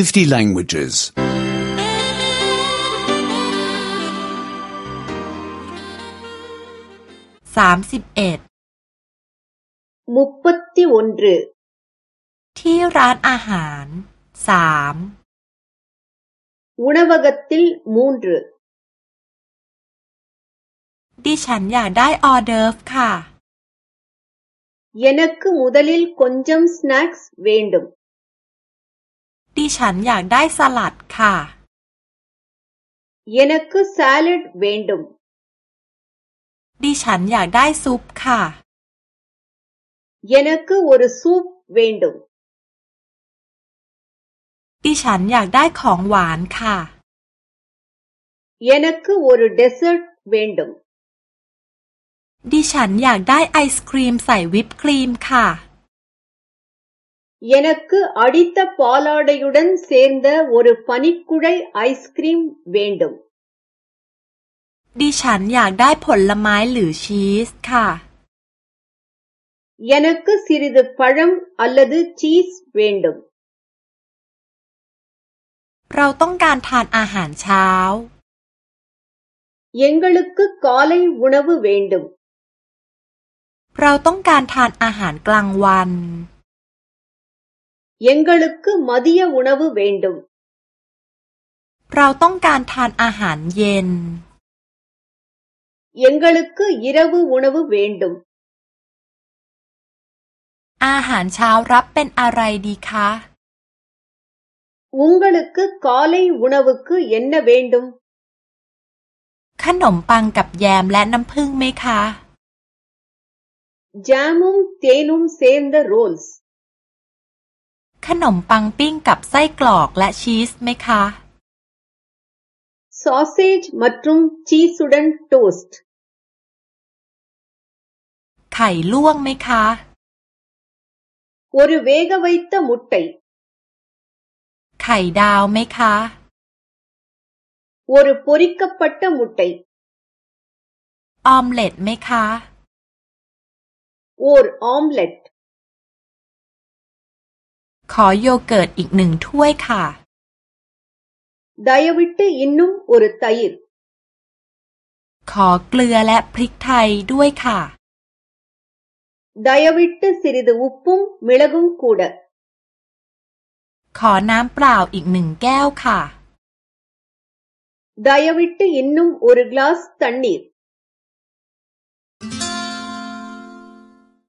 50 languages. 31 முப்பத்தி ஒன்று ที่ร้านอาหาร3 உணவகத்தில் மூன்று ดิฉันอยากได้ออเดิร์ฟค่ะ எனக்கு முதலில் கொஞ்சம் ஸ்நாக்ஸ் வேண்டும் ดิฉันอยากได้สลัดค่ะย ன นักก ச สลัดเว ண ் ட มดิฉันอยากได้ซุปค่ะย ன นักก ஒரு சூப் வ ே ண นดுดิฉันอยากได้ของหวานค่ะย ன க ก க ு ஒரு d e s ซ e r t வ ேเว ட ு ம มดิฉันอยากได้ไอศครีมใส่วิปครีมค่ะ எனக்கு அடித்த பாலாடையுடன் சேர்ந்த ஒரு பனிக்குழை ஐஸ்கிரீம் வேண்டும் ดิฉันอยากได้ผลไม้หรือชีสค่ะ எனக்கு சிறிது பழம் அல்லது சீஸ் வேண்டும் เราต้องการทานอาหารเช้า எங்களுக்கு காலை உணவு வேண்டும் เราต้องการทานอาหารกลางวัน எங்களுக்கு மதிய உணவு வேண்டும் เราต้องการทานอาหารเย็น எங்களுக்கு இரவு உணவு வேண்டும் อาหารเช้ารับเป็นอะไรดีคะ உங்களுக்கு காலை உணவுக்கு என்ன வேண்டும் ขนมปังกับแยมและน้ำผึ้งไหมคะ ஜாமும் தேனும் சேர்ந்த ரோல்ஸ் ขนมปังปิ้งกับไส้กรอกและชีสไหมคะ sausage மற்றும் சீஸுடன் toast ไข่ลวกไหมคะ ஒரு வேக வைத்த முட்டை ไข่ดาวไหมคะโอริปุริกับปัตตมุตไ் ட ออมเล็ตไหมคะ ஓர் ออมเล็ตขอโยเกิร์ตอีกหนึ่งถ้วยค่ะไดายวิตเตอินนุมอุรตายร์ขอเกลือและพริกไทยด้วยค่ะไดายวิตเตสิริดูปุ่มมิลกุงคูดขอน้ำเปล่าอีกหนึ่งแก้วค่ะไดายวิตเตอินนุมอุรกลาสตันนีร์